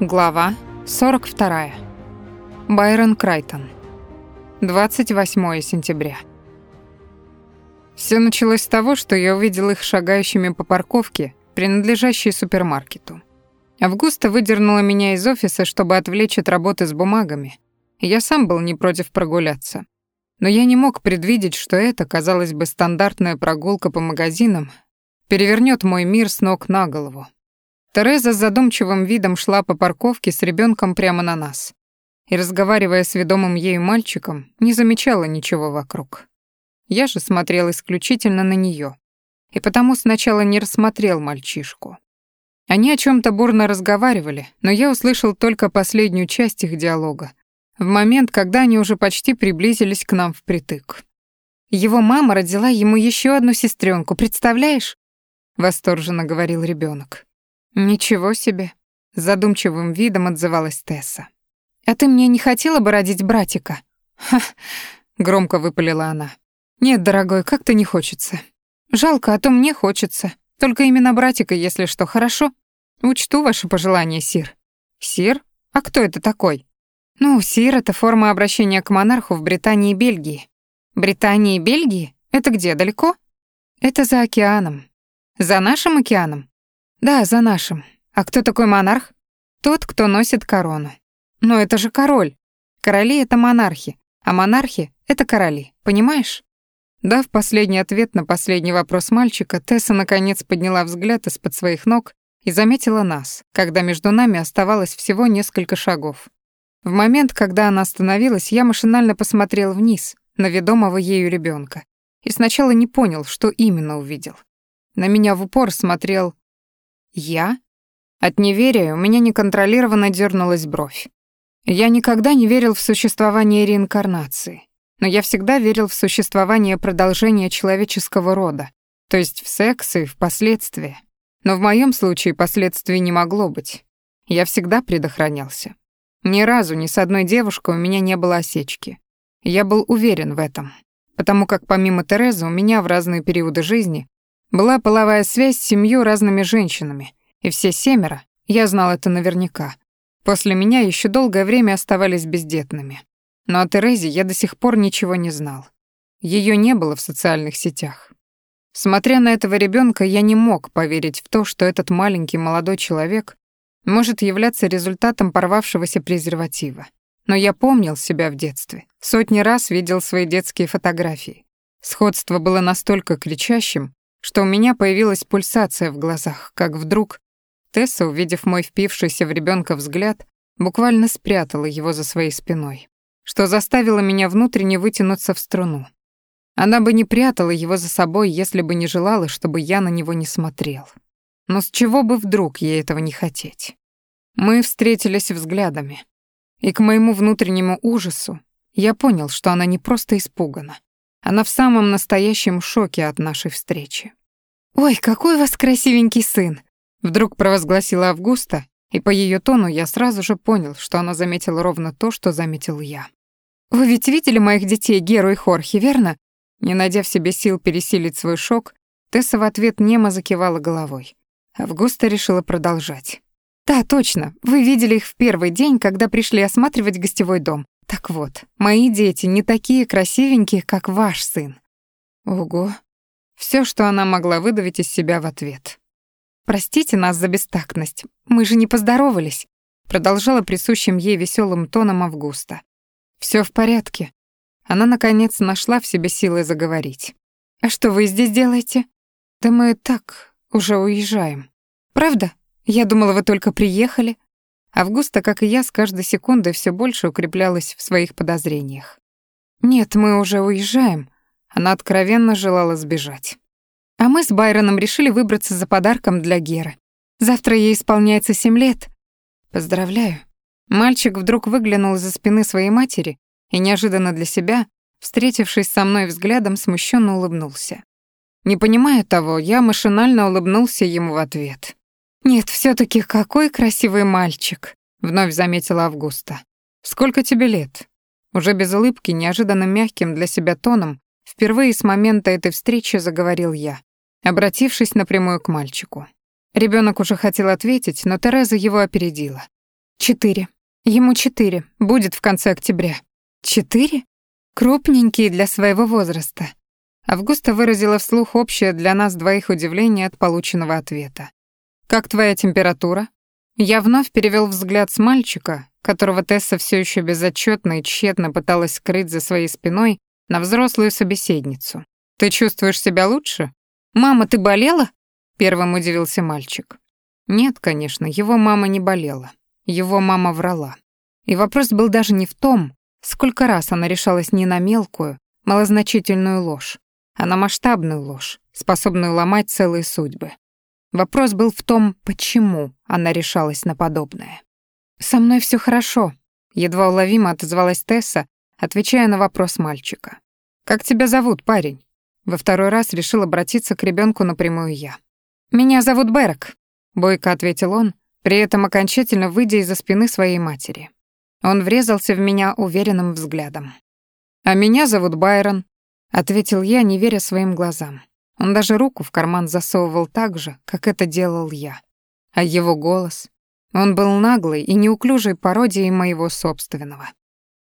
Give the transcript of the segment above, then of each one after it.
Глава 42. Байрон Крайтон. 28 сентября. Все началось с того, что я увидел их шагающими по парковке, принадлежащей супермаркету. Августа выдернула меня из офиса, чтобы отвлечь от работы с бумагами. я сам был не против прогуляться. Но я не мог предвидеть, что это, казалось бы, стандартная прогулка по магазинам, перевернет мой мир с ног на голову. Тереза с задумчивым видом шла по парковке с ребенком прямо на нас. И, разговаривая с ведомым ею мальчиком, не замечала ничего вокруг. Я же смотрел исключительно на нее, и потому сначала не рассмотрел мальчишку. Они о чем то бурно разговаривали, но я услышал только последнюю часть их диалога, в момент, когда они уже почти приблизились к нам впритык. «Его мама родила ему еще одну сестренку, представляешь?» — восторженно говорил ребенок. «Ничего себе!» — задумчивым видом отзывалась Тесса. «А ты мне не хотела бы родить братика?» «Ха!» — громко выпалила она. «Нет, дорогой, как-то не хочется. Жалко, а то мне хочется. Только именно братика, если что, хорошо? Учту ваши пожелания, Сир». «Сир? А кто это такой?» «Ну, Сир — это форма обращения к монарху в Британии и Бельгии». «Британии и Бельгии? Это где, далеко?» «Это за океаном». «За нашим океаном?» Да, за нашим. А кто такой монарх? Тот, кто носит корону. Но это же король. Короли — это монархи, а монархи — это короли, понимаешь? Дав последний ответ на последний вопрос мальчика, Тесса наконец подняла взгляд из-под своих ног и заметила нас, когда между нами оставалось всего несколько шагов. В момент, когда она остановилась, я машинально посмотрел вниз, на ведомого ею ребенка, и сначала не понял, что именно увидел. На меня в упор смотрел я? От неверия у меня неконтролированно дернулась бровь. Я никогда не верил в существование реинкарнации, но я всегда верил в существование продолжения человеческого рода, то есть в секс и в последствия. Но в моем случае последствий не могло быть. Я всегда предохранялся. Ни разу ни с одной девушкой у меня не было осечки. Я был уверен в этом, потому как помимо Терезы у меня в разные периоды жизни была половая связь с семью разными женщинами, и все семеро, я знал это наверняка, после меня еще долгое время оставались бездетными. Но о Терезе я до сих пор ничего не знал. Ее не было в социальных сетях. Смотря на этого ребенка, я не мог поверить в то, что этот маленький молодой человек может являться результатом порвавшегося презерватива. Но я помнил себя в детстве, сотни раз видел свои детские фотографии. Сходство было настолько кричащим, что у меня появилась пульсация в глазах, как вдруг Тесса, увидев мой впившийся в ребенка взгляд, буквально спрятала его за своей спиной, что заставило меня внутренне вытянуться в струну. Она бы не прятала его за собой, если бы не желала, чтобы я на него не смотрел. Но с чего бы вдруг ей этого не хотеть? Мы встретились взглядами, и к моему внутреннему ужасу я понял, что она не просто испугана, она в самом настоящем шоке от нашей встречи. «Ой, какой у вас красивенький сын!» Вдруг провозгласила Августа, и по ее тону я сразу же понял, что она заметила ровно то, что заметил я. «Вы ведь видели моих детей, Геру и Хорхи, верно?» Не найдя в себе сил пересилить свой шок, Тесса в ответ немо закивала головой. Августа решила продолжать. «Да, точно. Вы видели их в первый день, когда пришли осматривать гостевой дом. Так вот, мои дети не такие красивенькие, как ваш сын. Ого. Все, что она могла выдавить из себя в ответ. Простите нас за бестактность. Мы же не поздоровались, продолжала присущим ей веселым тоном Августа. Все в порядке. Она наконец нашла в себе силы заговорить. А что вы здесь делаете? Да мы так уже уезжаем. Правда? Я думала, вы только приехали. Августа, как и я, с каждой секундой все больше укреплялась в своих подозрениях. «Нет, мы уже уезжаем». Она откровенно желала сбежать. А мы с Байроном решили выбраться за подарком для Геры. Завтра ей исполняется семь лет. Поздравляю. Мальчик вдруг выглянул из-за спины своей матери и неожиданно для себя, встретившись со мной взглядом, смущенно улыбнулся. Не понимая того, я машинально улыбнулся ему в ответ. «Нет, все таки какой красивый мальчик», — вновь заметила Августа. «Сколько тебе лет?» Уже без улыбки, неожиданно мягким для себя тоном, впервые с момента этой встречи заговорил я, обратившись напрямую к мальчику. Ребенок уже хотел ответить, но Тереза его опередила. Четыре. Ему четыре. Будет в конце октября. Четыре? Крупненький для своего возраста. Августа выразила вслух общее для нас двоих удивление от полученного ответа. «Как твоя температура?» Я вновь перевел взгляд с мальчика, которого Тесса все еще безотчетно и тщетно пыталась скрыть за своей спиной, на взрослую собеседницу. «Ты чувствуешь себя лучше?» «Мама, ты болела?» — первым удивился мальчик. Нет, конечно, его мама не болела. Его мама врала. И вопрос был даже не в том, сколько раз она решалась не на мелкую, малозначительную ложь, а на масштабную ложь, способную ломать целые судьбы. Вопрос был в том, почему она решалась на подобное. «Со мной все хорошо», — едва уловимо отозвалась Тесса, отвечая на вопрос мальчика. «Как тебя зовут, парень?» Во второй раз решил обратиться к ребенку напрямую я. «Меня зовут Берек», — бойко ответил он, при этом окончательно выйдя из-за спины своей матери. Он врезался в меня уверенным взглядом. «А меня зовут Байрон», — ответил я, не веря своим глазам. Он даже руку в карман засовывал так же, как это делал я. А его голос... Он был наглой и неуклюжей пародией моего собственного.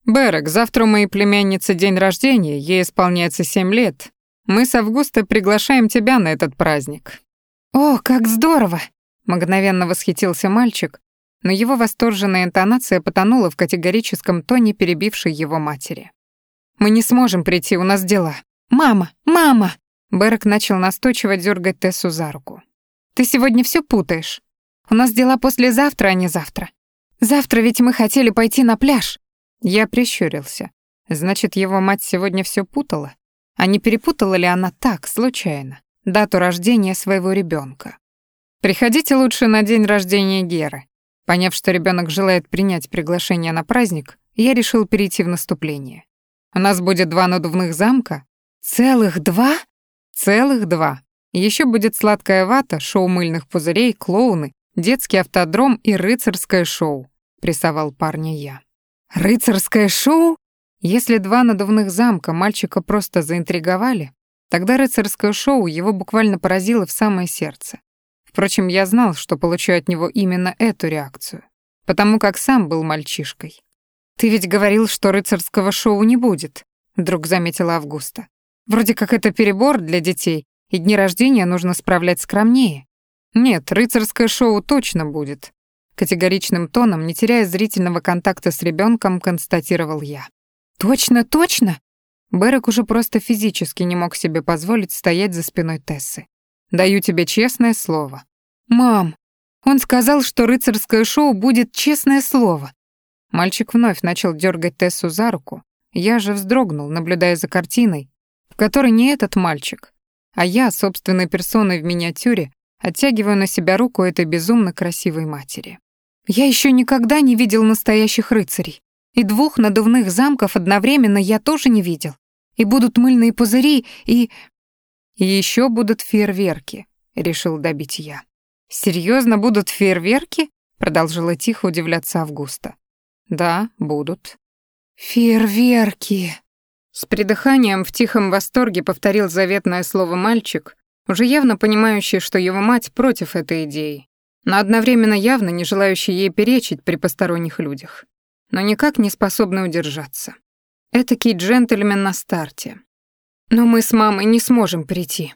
«Берек, завтра у моей племянницы день рождения, ей исполняется семь лет. Мы с Августой приглашаем тебя на этот праздник». «О, как здорово!» — мгновенно восхитился мальчик, но его восторженная интонация потонула в категорическом тоне, перебившей его матери. «Мы не сможем прийти, у нас дела. Мама! Мама!» Берек начал настойчиво дергать Тессу за руку. «Ты сегодня все путаешь. У нас дела послезавтра, а не завтра. Завтра ведь мы хотели пойти на пляж». Я прищурился. Значит, его мать сегодня все путала? А не перепутала ли она так, случайно, дату рождения своего ребенка? «Приходите лучше на день рождения Геры». Поняв, что ребенок желает принять приглашение на праздник, я решил перейти в наступление. У нас будет два надувных замка. Целых два? Целых два. Еще будет сладкая вата, шоу мыльных пузырей, клоуны, детский автодром и рыцарское шоу, прессовал парня я. Рыцарское шоу? Если два надувных замка мальчика просто заинтриговали, тогда рыцарское шоу его буквально поразило в самое сердце. Впрочем, я знал, что получу от него именно эту реакцию, потому как сам был мальчишкой. «Ты ведь говорил, что рыцарского шоу не будет», — вдруг заметила Августа. Вроде как это перебор для детей, и дни рождения нужно справлять скромнее. Нет, рыцарское шоу точно будет. Категоричным тоном, не теряя зрительного контакта с ребенком, констатировал я. Точно, точно? Берек уже просто физически не мог себе позволить стоять за спиной Тессы. Даю тебе честное слово. Мам, он сказал, что рыцарское шоу будет честное слово. Мальчик вновь начал дергать Тессу за руку. Я же вздрогнул, наблюдая за картиной, в которой не этот мальчик, а я, собственной персоной в миниатюре, оттягиваю на себя руку этой безумно красивой матери. Я еще никогда не видел настоящих рыцарей, и двух надувных замков одновременно я тоже не видел. И будут мыльные пузыри, и... И еще будут фейерверки, решил добить я. Серьезно будут фейерверки? Продолжила тихо удивляться Августа. Да, будут. Фейерверки. С придыханием в тихом восторге повторил заветное слово мальчик, уже явно понимающий, что его мать против этой идеи, но одновременно явно не желающий ей перечить при посторонних людях, но никак не способный удержаться. Этакий джентльмен на старте. «Но мы с мамой не сможем прийти».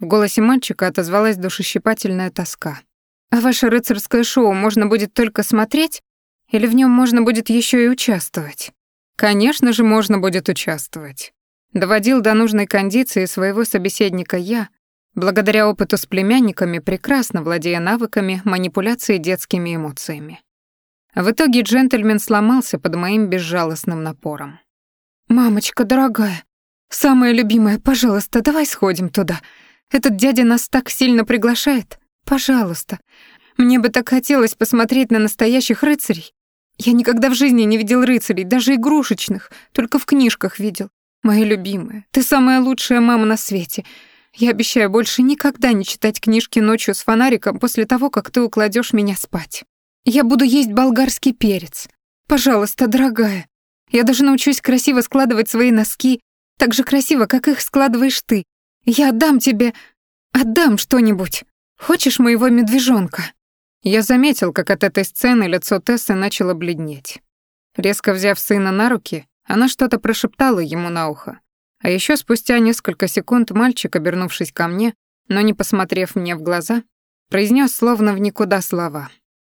В голосе мальчика отозвалась душещипательная тоска. «А ваше рыцарское шоу можно будет только смотреть? Или в нем можно будет еще и участвовать?» Конечно же, можно будет участвовать. Доводил до нужной кондиции своего собеседника я, благодаря опыту с племянниками, прекрасно владея навыками манипуляции детскими эмоциями. В итоге джентльмен сломался под моим безжалостным напором. «Мамочка дорогая, самая любимая, пожалуйста, давай сходим туда. Этот дядя нас так сильно приглашает. Пожалуйста. Мне бы так хотелось посмотреть на настоящих рыцарей. Я никогда в жизни не видел рыцарей, даже игрушечных, только в книжках видел. Моя любимая, ты самая лучшая мама на свете. Я обещаю больше никогда не читать книжки ночью с фонариком после того, как ты укладешь меня спать. Я буду есть болгарский перец. Пожалуйста, дорогая. Я даже научусь красиво складывать свои носки, так же красиво, как их складываешь ты. Я отдам тебе... Отдам что-нибудь. Хочешь моего медвежонка?» Я заметил, как от этой сцены лицо Тессы начало бледнеть. Резко взяв сына на руки, она что-то прошептала ему на ухо. А еще спустя несколько секунд мальчик, обернувшись ко мне, но не посмотрев мне в глаза, произнес словно в никуда слова.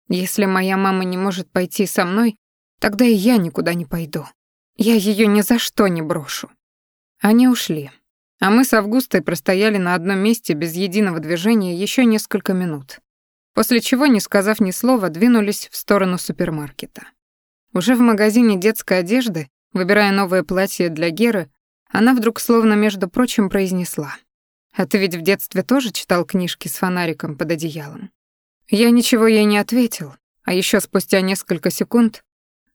«Если моя мама не может пойти со мной, тогда и я никуда не пойду. Я ее ни за что не брошу». Они ушли. А мы с Августой простояли на одном месте без единого движения еще несколько минут. После чего, не сказав ни слова, двинулись в сторону супермаркета. Уже в магазине детской одежды, выбирая новое платье для Геры, она вдруг словно, между прочим, произнесла. «А ты ведь в детстве тоже читал книжки с фонариком под одеялом?» Я ничего ей не ответил, а еще спустя несколько секунд,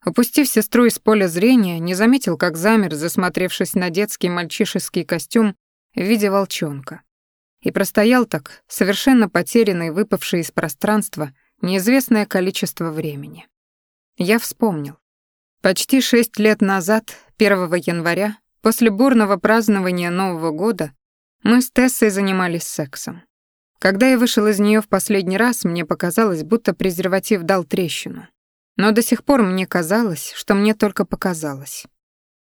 опустив сестру из поля зрения, не заметил, как замер, засмотревшись на детский мальчишеский костюм в виде волчонка. И простоял так, совершенно потерянный, выпавший из пространства, неизвестное количество времени. Я вспомнил. Почти шесть лет назад, 1 января, после бурного празднования Нового года, мы с Тессой занимались сексом. Когда я вышел из нее в последний раз, мне показалось, будто презерватив дал трещину. Но до сих пор мне казалось, что мне только показалось.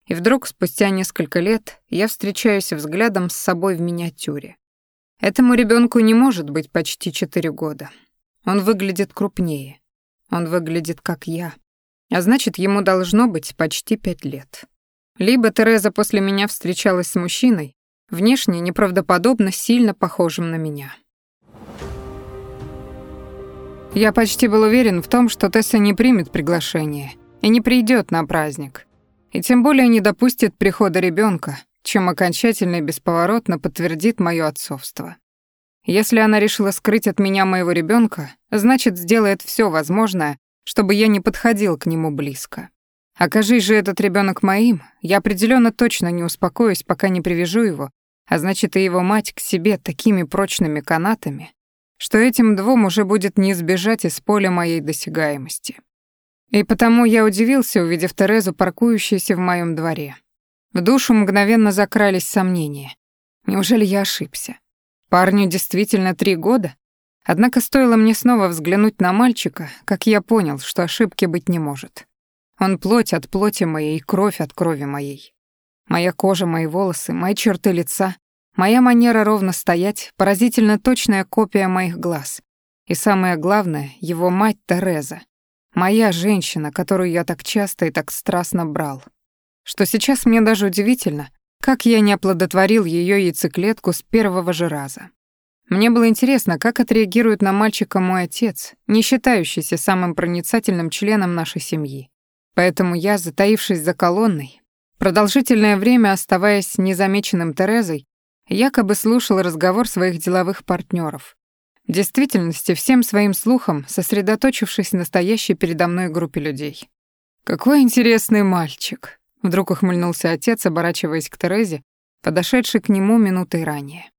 И вдруг, спустя несколько лет, я встречаюсь взглядом с собой в миниатюре. Этому ребенку не может быть почти четыре года. Он выглядит крупнее. Он выглядит как я. А значит, ему должно быть почти пять лет. Либо Тереза после меня встречалась с мужчиной, внешне неправдоподобно сильно похожим на меня. Я почти был уверен в том, что Тесса не примет приглашение и не придет на праздник, и тем более не допустит прихода ребенка, чем окончательно и бесповоротно подтвердит мое отцовство. Если она решила скрыть от меня моего ребенка, значит, сделает все возможное, чтобы я не подходил к нему близко. Окажись же этот ребенок моим, я определенно точно не успокоюсь, пока не привяжу его, а значит, и его мать к себе такими прочными канатами, что этим двум уже будет не избежать из поля моей досягаемости. И потому я удивился, увидев Терезу, паркующуюся в моем дворе. В душу мгновенно закрались сомнения. Неужели я ошибся? Парню действительно три года? Однако стоило мне снова взглянуть на мальчика, как я понял, что ошибки быть не может. Он плоть от плоти моей и кровь от крови моей. Моя кожа, мои волосы, мои черты лица, моя манера ровно стоять, поразительно точная копия моих глаз. И самое главное, его мать Тереза. Моя женщина, которую я так часто и так страстно брал. Что сейчас мне даже удивительно, как я не оплодотворил ее яйцеклетку с первого же раза. Мне было интересно, как отреагирует на мальчика мой отец, не считающийся самым проницательным членом нашей семьи. Поэтому я, затаившись за колонной, продолжительное время оставаясь незамеченным Терезой, якобы слушал разговор своих деловых партнеров. В действительности всем своим слухом сосредоточившись на стоящей передо мной группе людей. «Какой интересный мальчик!» Вдруг ухмыльнулся отец, оборачиваясь к Терезе, подошедшей к нему минутой ранее.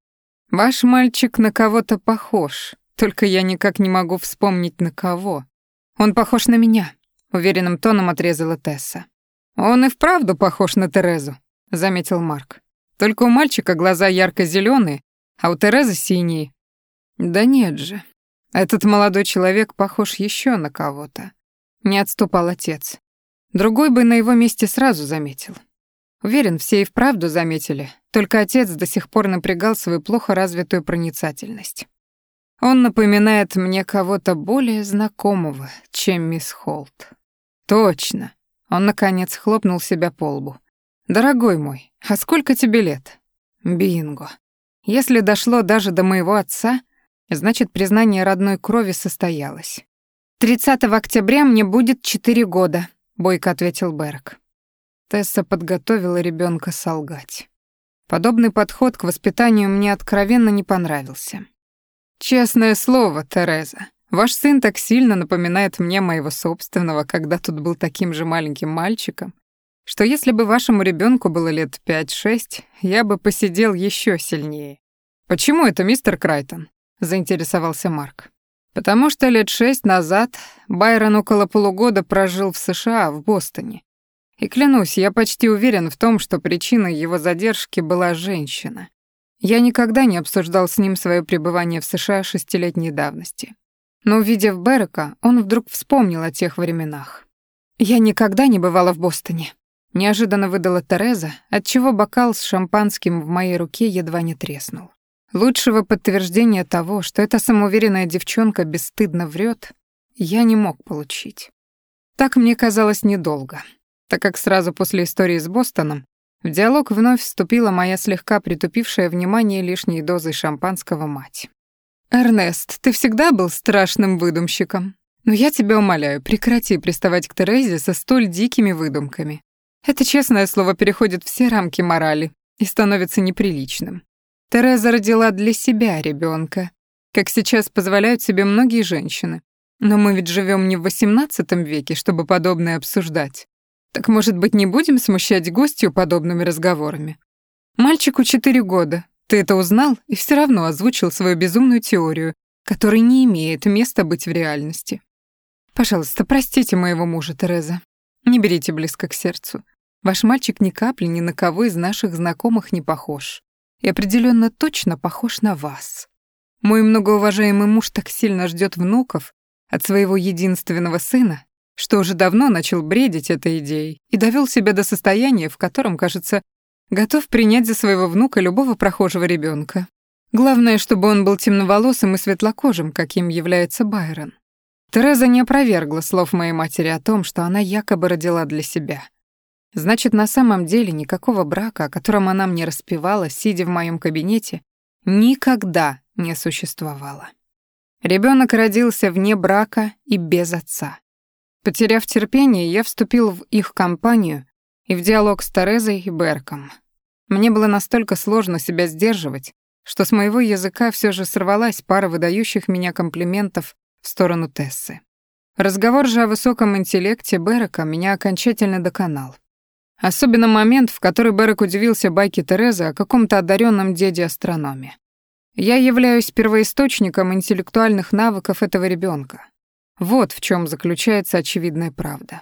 «Ваш мальчик на кого-то похож, только я никак не могу вспомнить на кого. Он похож на меня», — уверенным тоном отрезала Тесса. «Он и вправду похож на Терезу», — заметил Марк. «Только у мальчика глаза ярко зеленые а у Терезы синие». «Да нет же, этот молодой человек похож еще на кого-то», — не отступал отец. Другой бы на его месте сразу заметил. Уверен, все и вправду заметили, только отец до сих пор напрягал свою плохо развитую проницательность. Он напоминает мне кого-то более знакомого, чем мисс Холт. Точно. Он, наконец, хлопнул себя по лбу. «Дорогой мой, а сколько тебе лет?» «Бинго. Если дошло даже до моего отца, значит, признание родной крови состоялось. 30 октября мне будет четыре года», бойко ответил Берг. Тесса подготовила ребенка солгать. Подобный подход к воспитанию мне откровенно не понравился. Честное слово, Тереза, ваш сын так сильно напоминает мне моего собственного, когда тут был таким же маленьким мальчиком, что если бы вашему ребенку было лет пять-шесть, я бы посидел еще сильнее. Почему это, мистер Крайтон? заинтересовался Марк. Потому что лет шесть назад Байрон около полугода прожил в США, в Бостоне. И клянусь, я почти уверен в том, что причиной его задержки была женщина. Я никогда не обсуждал с ним свое пребывание в США шестилетней давности. Но увидев Берека, он вдруг вспомнил о тех временах. «Я никогда не бывала в Бостоне», — неожиданно выдала Тереза, отчего бокал с шампанским в моей руке едва не треснул. Лучшего подтверждения того, что эта самоуверенная девчонка бесстыдно врет, я не мог получить. Так мне казалось недолго, так как сразу после истории с Бостоном в диалог вновь вступила моя слегка притупившая внимание лишней дозой шампанского мать. «Эрнест, ты всегда был страшным выдумщиком. Но я тебя умоляю, прекрати приставать к Терезе со столь дикими выдумками. Это честное слово переходит все рамки морали и становится неприличным. Тереза родила для себя ребенка, как сейчас позволяют себе многие женщины. Но мы ведь живем не в XVIII веке, чтобы подобное обсуждать. Так, может быть, не будем смущать гостью подобными разговорами? Мальчику четыре года. Ты это узнал и все равно озвучил свою безумную теорию, которая не имеет места быть в реальности. Пожалуйста, простите моего мужа, Тереза. Не берите близко к сердцу. Ваш мальчик ни капли ни на кого из наших знакомых не похож. И определенно точно похож на вас. Мой многоуважаемый муж так сильно ждет внуков от своего единственного сына, что уже давно начал бредить этой идеей и довел себя до состояния, в котором, кажется, готов принять за своего внука любого прохожего ребенка. Главное, чтобы он был темноволосым и светлокожим, каким является Байрон. Тереза не опровергла слов моей матери о том, что она якобы родила для себя. Значит, на самом деле никакого брака, о котором она мне распевала, сидя в моем кабинете, никогда не существовало. Ребенок родился вне брака и без отца. Потеряв терпение, я вступил в их компанию и в диалог с Терезой и Берком. Мне было настолько сложно себя сдерживать, что с моего языка все же сорвалась пара выдающих меня комплиментов в сторону Тессы. Разговор же о высоком интеллекте Берека меня окончательно доконал. Особенно момент, в который Берек удивился байке Терезы о каком-то одаренном деде-астрономе. Я являюсь первоисточником интеллектуальных навыков этого ребенка. Вот в чем заключается очевидная правда.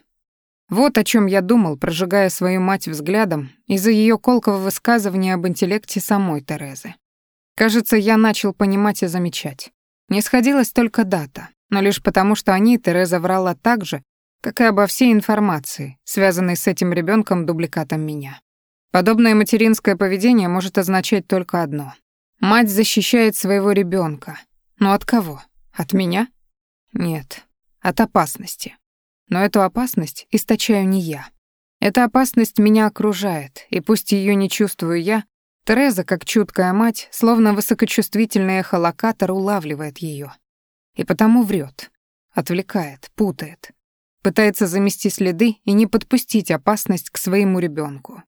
Вот о чем я думал, прожигая свою мать взглядом из-за ее колкого высказывания об интеллекте самой Терезы. Кажется, я начал понимать и замечать. Не сходилась только дата, но лишь потому, что о ней Тереза врала так же, как и обо всей информации, связанной с этим ребенком дубликатом меня. Подобное материнское поведение может означать только одно. Мать защищает своего ребенка. Но от кого? От меня? Нет, от опасности. Но эту опасность источаю не я. Эта опасность меня окружает, и пусть ее не чувствую я, Тереза, как чуткая мать, словно высокочувствительный эхолокатор, улавливает ее. И потому врет, отвлекает, путает. Пытается замести следы и не подпустить опасность к своему ребенку.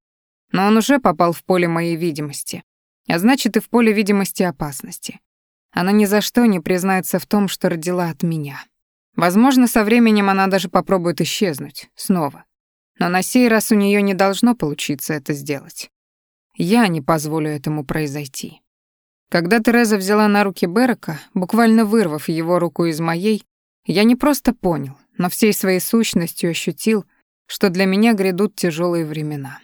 Но он уже попал в поле моей видимости. А значит, и в поле видимости опасности. Она ни за что не признается в том, что родила от меня. Возможно, со временем она даже попробует исчезнуть. Снова. Но на сей раз у нее не должно получиться это сделать. Я не позволю этому произойти. Когда Тереза взяла на руки Берека, буквально вырвав его руку из моей, я не просто понял, но всей своей сущностью ощутил, что для меня грядут тяжелые времена.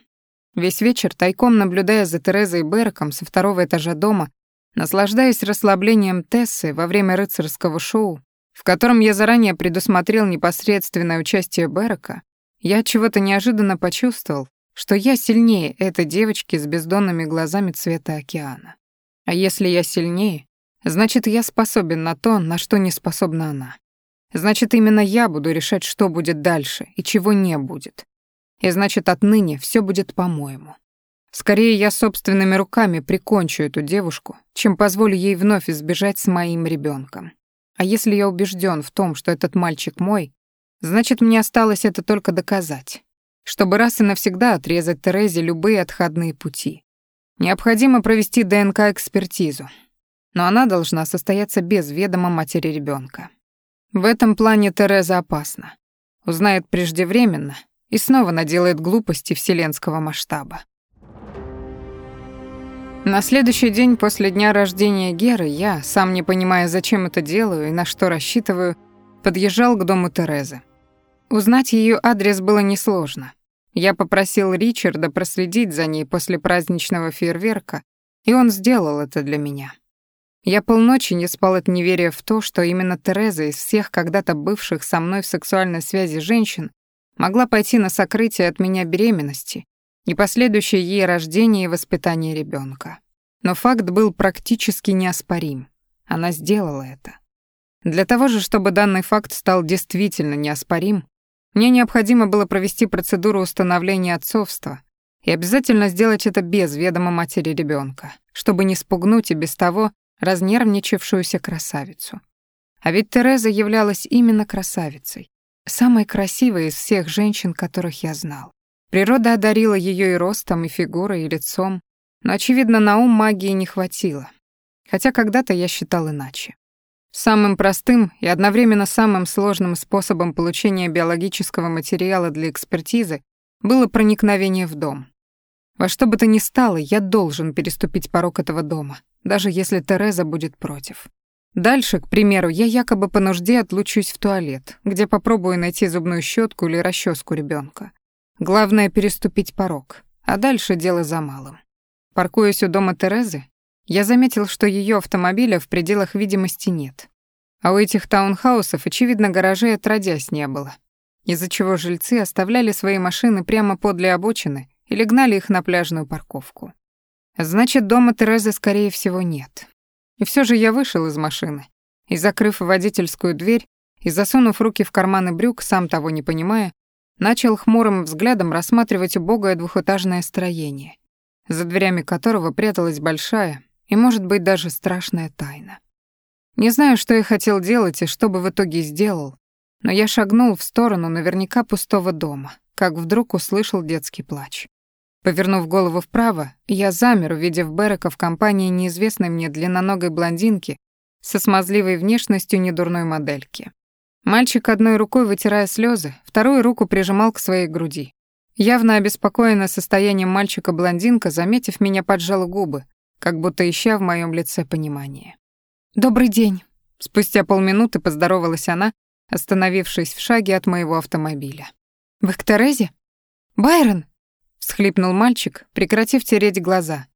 Весь вечер, тайком наблюдая за Терезой и Береком со второго этажа дома, наслаждаясь расслаблением Тессы во время рыцарского шоу, в котором я заранее предусмотрел непосредственное участие Берека, я чего-то неожиданно почувствовал, что я сильнее этой девочки с бездонными глазами цвета океана. А если я сильнее, значит, я способен на то, на что не способна она. Значит, именно я буду решать, что будет дальше и чего не будет. И значит, отныне все будет по-моему. Скорее я собственными руками прикончу эту девушку, чем позволю ей вновь избежать с моим ребенком. А если я убежден в том, что этот мальчик мой, значит, мне осталось это только доказать чтобы раз и навсегда отрезать Терезе любые отходные пути. Необходимо провести ДНК-экспертизу, но она должна состояться без ведома матери ребенка. В этом плане Тереза опасна. Узнает преждевременно и снова наделает глупости вселенского масштаба. На следующий день после дня рождения Геры я, сам не понимая, зачем это делаю и на что рассчитываю, подъезжал к дому Терезы. Узнать ее адрес было несложно. Я попросил Ричарда проследить за ней после праздничного фейерверка, и он сделал это для меня. Я полночи не спал от неверия в то, что именно Тереза из всех когда-то бывших со мной в сексуальной связи женщин могла пойти на сокрытие от меня беременности и последующее ей рождение и воспитание ребенка. Но факт был практически неоспорим. Она сделала это. Для того же, чтобы данный факт стал действительно неоспорим, мне необходимо было провести процедуру установления отцовства и обязательно сделать это без ведома матери ребенка, чтобы не спугнуть и без того разнервничавшуюся красавицу. А ведь Тереза являлась именно красавицей, самой красивой из всех женщин, которых я знал. Природа одарила ее и ростом, и фигурой, и лицом, но, очевидно, на ум магии не хватило. Хотя когда-то я считал иначе. Самым простым и одновременно самым сложным способом получения биологического материала для экспертизы было проникновение в дом. Во что бы то ни стало, я должен переступить порог этого дома, даже если Тереза будет против. Дальше, к примеру, я якобы по нужде отлучусь в туалет, где попробую найти зубную щетку или расческу ребенка. Главное — переступить порог, а дальше дело за малым. Паркуясь у дома Терезы, я заметил, что ее автомобиля в пределах видимости нет. А у этих таунхаусов, очевидно, гаражей отродясь не было, из-за чего жильцы оставляли свои машины прямо подле обочины или гнали их на пляжную парковку. Значит, дома Терезы, скорее всего, нет. И все же я вышел из машины и, закрыв водительскую дверь и засунув руки в карманы брюк, сам того не понимая, начал хмурым взглядом рассматривать убогое двухэтажное строение, за дверями которого пряталась большая и, может быть, даже страшная тайна. Не знаю, что я хотел делать и что бы в итоге сделал, но я шагнул в сторону наверняка пустого дома, как вдруг услышал детский плач. Повернув голову вправо, я замер, увидев Берека в компании неизвестной мне длинноногой блондинки со смазливой внешностью недурной модельки. Мальчик одной рукой, вытирая слезы, вторую руку прижимал к своей груди. Явно обеспокоенная состоянием мальчика-блондинка, заметив меня, поджала губы, как будто ища в моем лице понимание. «Добрый день», — спустя полминуты поздоровалась она, остановившись в шаге от моего автомобиля. «Вы к Терезе?» «Байрон!» Всхлипнул мальчик, прекратив тереть глаза,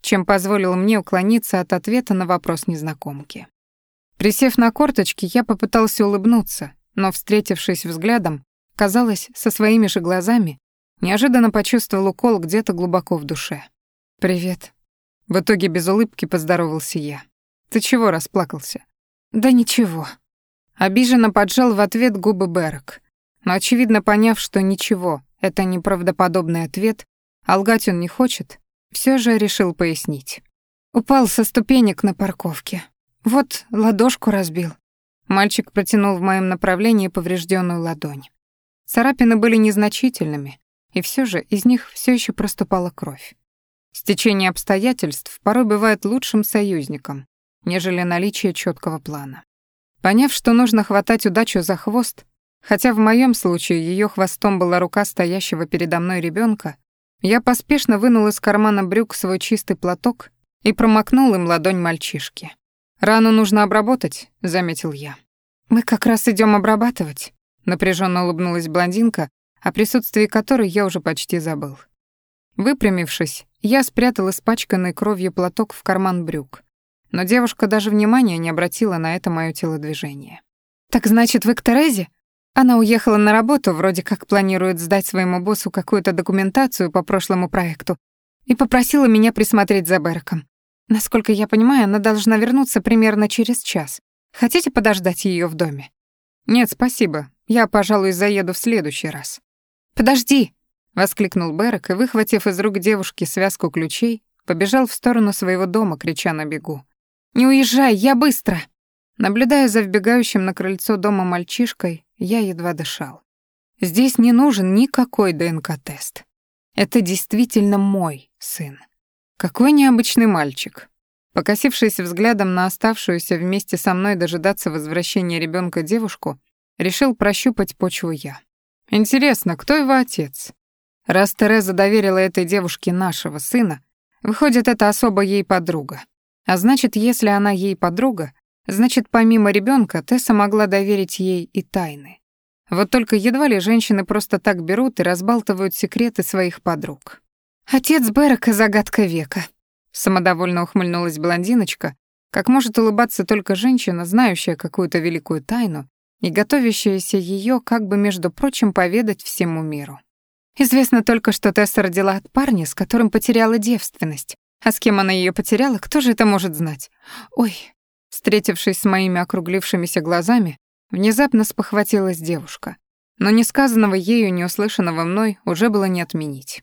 чем позволил мне уклониться от ответа на вопрос незнакомки. Присев на корточки, я попытался улыбнуться, но, встретившись взглядом, казалось, со своими же глазами, неожиданно почувствовал укол где-то глубоко в душе. «Привет». В итоге без улыбки поздоровался я. «Ты чего расплакался?» «Да ничего». Обиженно поджал в ответ губы Берек, но, очевидно поняв, что ничего, это неправдоподобный ответ, а лгать он не хочет, все же решил пояснить. Упал со ступенек на парковке. Вот ладошку разбил. Мальчик протянул в моем направлении поврежденную ладонь. Царапины были незначительными, и все же из них все еще проступала кровь. Стечение обстоятельств порой бывает лучшим союзником, нежели наличие четкого плана. Поняв, что нужно хватать удачу за хвост, Хотя в моем случае ее хвостом была рука стоящего передо мной ребенка, я поспешно вынул из кармана брюк свой чистый платок и промокнул им ладонь мальчишки. «Рану нужно обработать», — заметил я. «Мы как раз идем обрабатывать», — напряженно улыбнулась блондинка, о присутствии которой я уже почти забыл. Выпрямившись, я спрятал испачканный кровью платок в карман брюк, но девушка даже внимания не обратила на это моё телодвижение. «Так значит, вы к Терезе?» Она уехала на работу, вроде как планирует сдать своему боссу какую-то документацию по прошлому проекту, и попросила меня присмотреть за Берком. Насколько я понимаю, она должна вернуться примерно через час. Хотите подождать ее в доме? Нет, спасибо. Я, пожалуй, заеду в следующий раз. Подожди, воскликнул Берек и, выхватив из рук девушки связку ключей, побежал в сторону своего дома, крича на бегу. Не уезжай, я быстро. Наблюдая за вбегающим на крыльцо дома мальчишкой, я едва дышал. Здесь не нужен никакой ДНК-тест. Это действительно мой сын. Какой необычный мальчик. Покосившись взглядом на оставшуюся вместе со мной дожидаться возвращения ребенка девушку, решил прощупать почву я. Интересно, кто его отец? Раз Тереза доверила этой девушке нашего сына, выходит, это особо ей подруга. А значит, если она ей подруга, Значит, помимо ребенка, Тесса могла доверить ей и тайны. Вот только едва ли женщины просто так берут и разбалтывают секреты своих подруг. «Отец Берека — загадка века», — самодовольно ухмыльнулась блондиночка, Как может улыбаться только женщина, знающая какую-то великую тайну и готовящаяся ее, как бы, между прочим, поведать всему миру. Известно только, что Тесса родила от парня, с которым потеряла девственность. А с кем она ее потеряла, кто же это может знать? Ой, встретившись с моими округлившимися глазами, внезапно спохватилась девушка. Но несказанного ею, не услышанного мной уже было не отменить.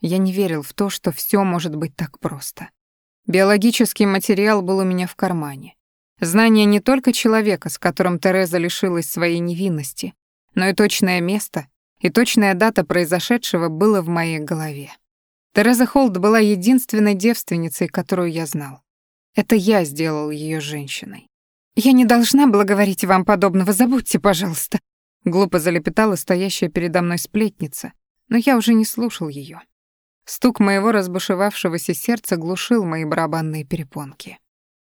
Я не верил в то, что все может быть так просто. Биологический материал был у меня в кармане. Знание не только человека, с которым Тереза лишилась своей невинности, но и точное место, и точная дата произошедшего было в моей голове. Тереза Холд была единственной девственницей, которую я знал. Это я сделал ее женщиной. «Я не должна была говорить вам подобного, забудьте, пожалуйста», глупо залепетала стоящая передо мной сплетница, но я уже не слушал ее. Стук моего разбушевавшегося сердца глушил мои барабанные перепонки.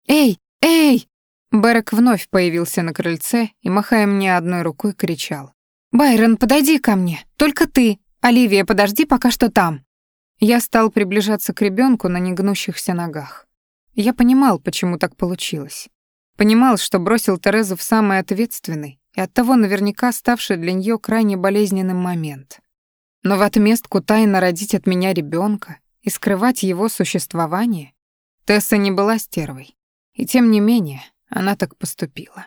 «Эй, эй!» Берек вновь появился на крыльце и, махая мне одной рукой, кричал. «Байрон, подойди ко мне! Только ты! Оливия, подожди пока что там!» Я стал приближаться к ребенку на негнущихся ногах. Я понимал, почему так получилось. Понимал, что бросил Терезу в самый ответственный и оттого наверняка ставший для нее крайне болезненным момент. Но в отместку тайно родить от меня ребенка и скрывать его существование Тесса не была стервой. И тем не менее, она так поступила.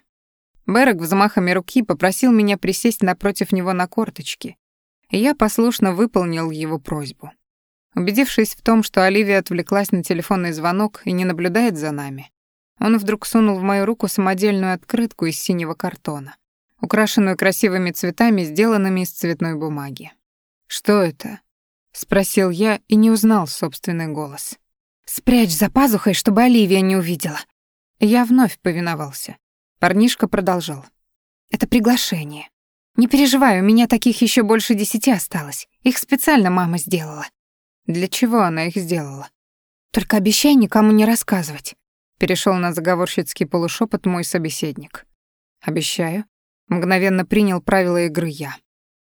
Берек взмахами руки попросил меня присесть напротив него на корточки, и я послушно выполнил его просьбу. Убедившись в том, что Оливия отвлеклась на телефонный звонок и не наблюдает за нами, он вдруг сунул в мою руку самодельную открытку из синего картона, украшенную красивыми цветами, сделанными из цветной бумаги. «Что это?» — спросил я и не узнал собственный голос. «Спрячь за пазухой, чтобы Оливия не увидела». Я вновь повиновался. Парнишка продолжал. «Это приглашение. Не переживай, у меня таких еще больше десяти осталось. Их специально мама сделала». «Для чего она их сделала?» «Только обещай никому не рассказывать», — перешел на заговорщицкий полушепот мой собеседник. «Обещаю». Мгновенно принял правила игры я.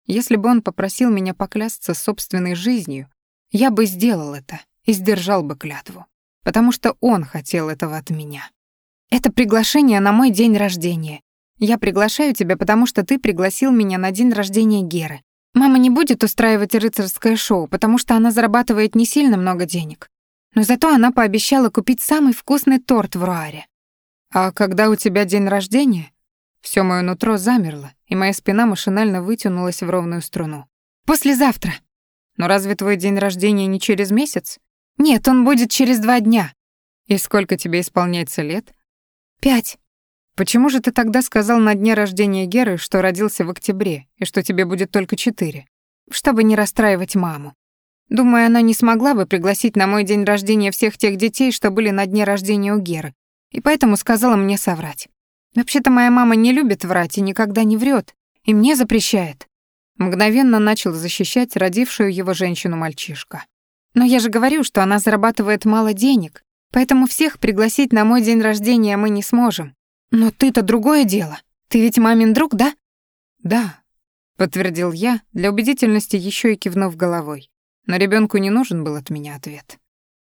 Если бы он попросил меня поклясться собственной жизнью, я бы сделал это и сдержал бы клятву, потому что он хотел этого от меня. Это приглашение на мой день рождения. Я приглашаю тебя, потому что ты пригласил меня на день рождения Геры. Мама не будет устраивать рыцарское шоу, потому что она зарабатывает не сильно много денег. Но зато она пообещала купить самый вкусный торт в Руаре. А когда у тебя день рождения? Всё моё нутро замерло, и моя спина машинально вытянулась в ровную струну. «Послезавтра». «Но разве твой день рождения не через месяц?» «Нет, он будет через два дня». «И сколько тебе исполняется лет?» «Пять». «Почему же ты тогда сказал на дне рождения Геры, что родился в октябре, и что тебе будет только четыре?» «Чтобы не расстраивать маму. Думаю, она не смогла бы пригласить на мой день рождения всех тех детей, что были на дне рождения у Геры, и поэтому сказала мне соврать. Вообще-то моя мама не любит врать и никогда не врет, и мне запрещает. Мгновенно начал защищать родившую его женщину мальчишка. Но я же говорю, что она зарабатывает мало денег, поэтому всех пригласить на мой день рождения мы не сможем. Но ты-то другое дело. Ты ведь мамин друг, да? Да, подтвердил я, для убедительности еще и кивнув головой. Но ребенку не нужен был от меня ответ.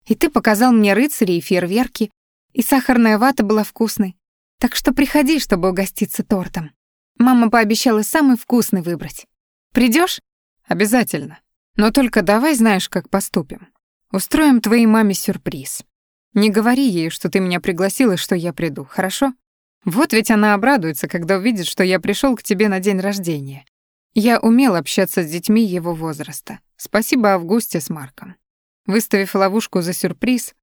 И ты показал мне рыцари и фейерверки, и сахарная вата была вкусной, так что приходи, чтобы угоститься тортом. Мама пообещала самый вкусный выбрать. Придешь? Обязательно. Но только давай знаешь, как поступим. Устроим твоей маме сюрприз. Не говори ей, что ты меня пригласила, что я приду, хорошо? Вот ведь она обрадуется, когда увидит, что я пришел к тебе на день рождения. Я умел общаться с детьми его возраста. Спасибо Августе с Марком. Выставив ловушку за сюрприз,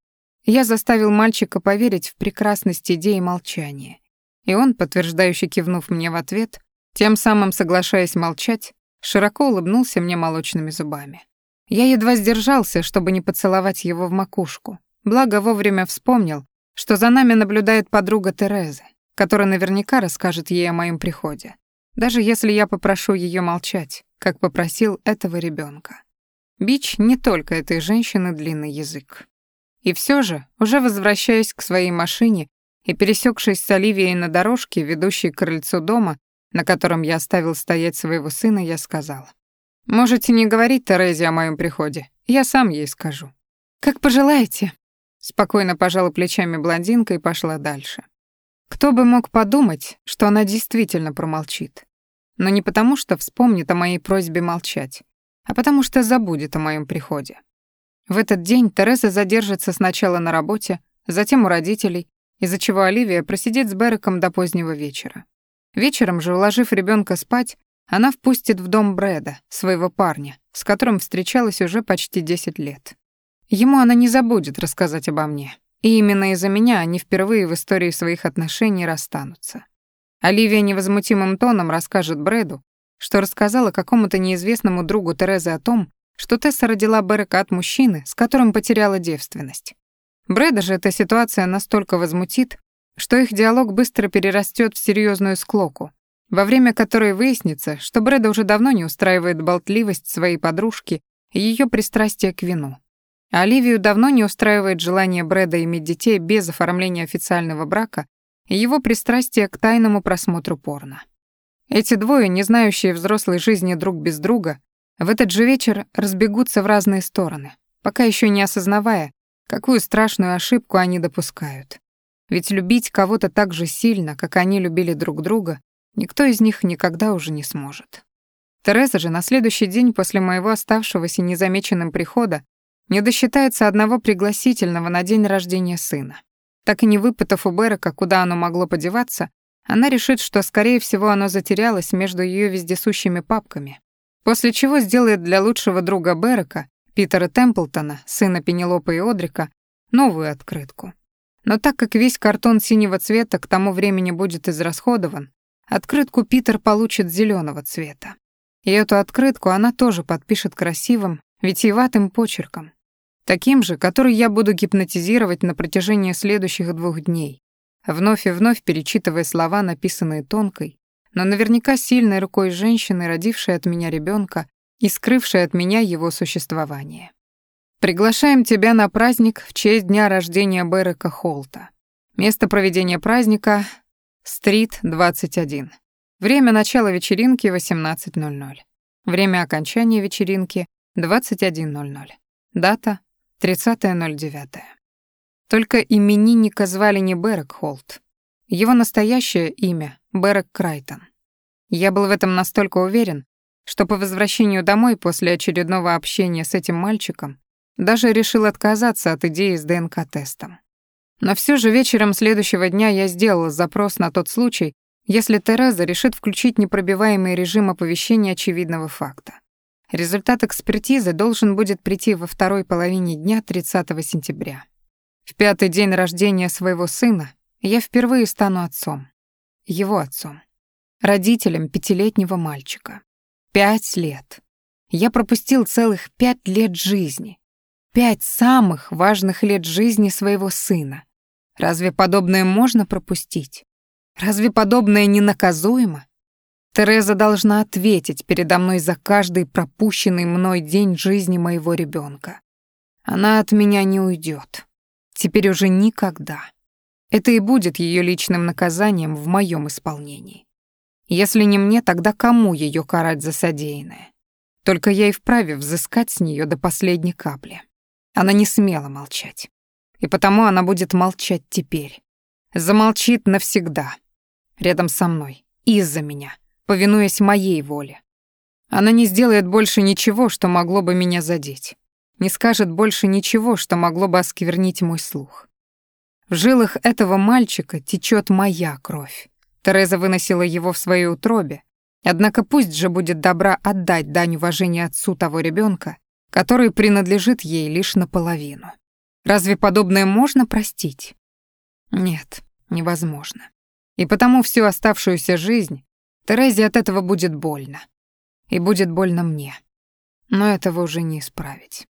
я заставил мальчика поверить в прекрасность идеи молчания. И он, подтверждающе кивнув мне в ответ, тем самым соглашаясь молчать, широко улыбнулся мне молочными зубами. Я едва сдержался, чтобы не поцеловать его в макушку, благо вовремя вспомнил, что за нами наблюдает подруга Терезы, которая наверняка расскажет ей о моем приходе, даже если я попрошу ее молчать, как попросил этого ребенка. Бич не только этой женщины длинный язык. И все же, уже возвращаясь к своей машине и пересекшись с Оливией на дорожке, ведущей к крыльцу дома, на котором я оставил стоять своего сына, я сказал: «Можете не говорить Терезе о моем приходе, я сам ей скажу». «Как пожелаете». Спокойно пожала плечами блондинка и пошла дальше. Кто бы мог подумать, что она действительно промолчит. Но не потому, что вспомнит о моей просьбе молчать, а потому что забудет о моем приходе. В этот день Тереза задержится сначала на работе, затем у родителей, из-за чего Оливия просидит с Береком до позднего вечера. Вечером же, уложив ребенка спать, она впустит в дом Брэда, своего парня, с которым встречалась уже почти 10 лет. Ему она не забудет рассказать обо мне. И именно из-за меня они впервые в истории своих отношений расстанутся. Оливия невозмутимым тоном расскажет Брэду, что рассказала какому-то неизвестному другу Терезы о том, что Тесса родила Берека от мужчины, с которым потеряла девственность. Брэда же эта ситуация настолько возмутит, что их диалог быстро перерастет в серьезную склоку, во время которой выяснится, что Брэда уже давно не устраивает болтливость своей подружки и ее пристрастие к вину. А Оливию давно не устраивает желание Брэда иметь детей без оформления официального брака и его пристрастие к тайному просмотру порно. Эти двое, не знающие взрослой жизни друг без друга, в этот же вечер разбегутся в разные стороны, пока еще не осознавая, какую страшную ошибку они допускают. Ведь любить кого-то так же сильно, как они любили друг друга, никто из них никогда уже не сможет. Тереза же на следующий день после моего оставшегося незамеченным прихода не досчитается одного пригласительного на день рождения сына. Так и не выпытав у Берека, куда оно могло подеваться, она решит, что, скорее всего, оно затерялось между ее вездесущими папками, после чего сделает для лучшего друга Берека, Питера Темплтона, сына Пенелопы и Одрика, новую открытку. Но так как весь картон синего цвета к тому времени будет израсходован, открытку Питер получит зеленого цвета. И эту открытку она тоже подпишет красивым, витиеватым почерком, таким же, который я буду гипнотизировать на протяжении следующих двух дней, вновь и вновь перечитывая слова, написанные тонкой, но наверняка сильной рукой женщины, родившей от меня ребенка и скрывшей от меня его существование. Приглашаем тебя на праздник в честь дня рождения Берека Холта. Место проведения праздника — Стрит, 21. Время начала вечеринки — 18.00. Время окончания вечеринки — 21.00. Дата — 30.09. Только именинника звали не Берек Холт. Его настоящее имя — Берек Крайтон. Я был в этом настолько уверен, что по возвращению домой после очередного общения с этим мальчиком даже решил отказаться от идеи с ДНК-тестом. Но все же вечером следующего дня я сделал запрос на тот случай, если Тереза решит включить непробиваемый режим оповещения очевидного факта. Результат экспертизы должен будет прийти во второй половине дня 30 сентября. В пятый день рождения своего сына я впервые стану отцом. Его отцом. Родителем пятилетнего мальчика. Пять лет. Я пропустил целых пять лет жизни. Пять самых важных лет жизни своего сына. Разве подобное можно пропустить? Разве подобное не наказуемо? Тереза должна ответить передо мной за каждый пропущенный мной день жизни моего ребенка. Она от меня не уйдет. Теперь уже никогда. Это и будет ее личным наказанием в моем исполнении. Если не мне, тогда кому ее карать за содеянное? Только я и вправе взыскать с нее до последней капли. Она не смела молчать. И потому она будет молчать теперь. Замолчит навсегда. Рядом со мной. Из-за меня. Повинуясь моей воле. Она не сделает больше ничего, что могло бы меня задеть не скажет больше ничего, что могло бы осквернить мой слух. В жилах этого мальчика течет моя кровь. Тереза выносила его в своей утробе, однако пусть же будет добра отдать дань уважения отцу того ребенка, который принадлежит ей лишь наполовину. Разве подобное можно простить? Нет, невозможно. И потому всю оставшуюся жизнь Терезе от этого будет больно. И будет больно мне. Но этого уже не исправить.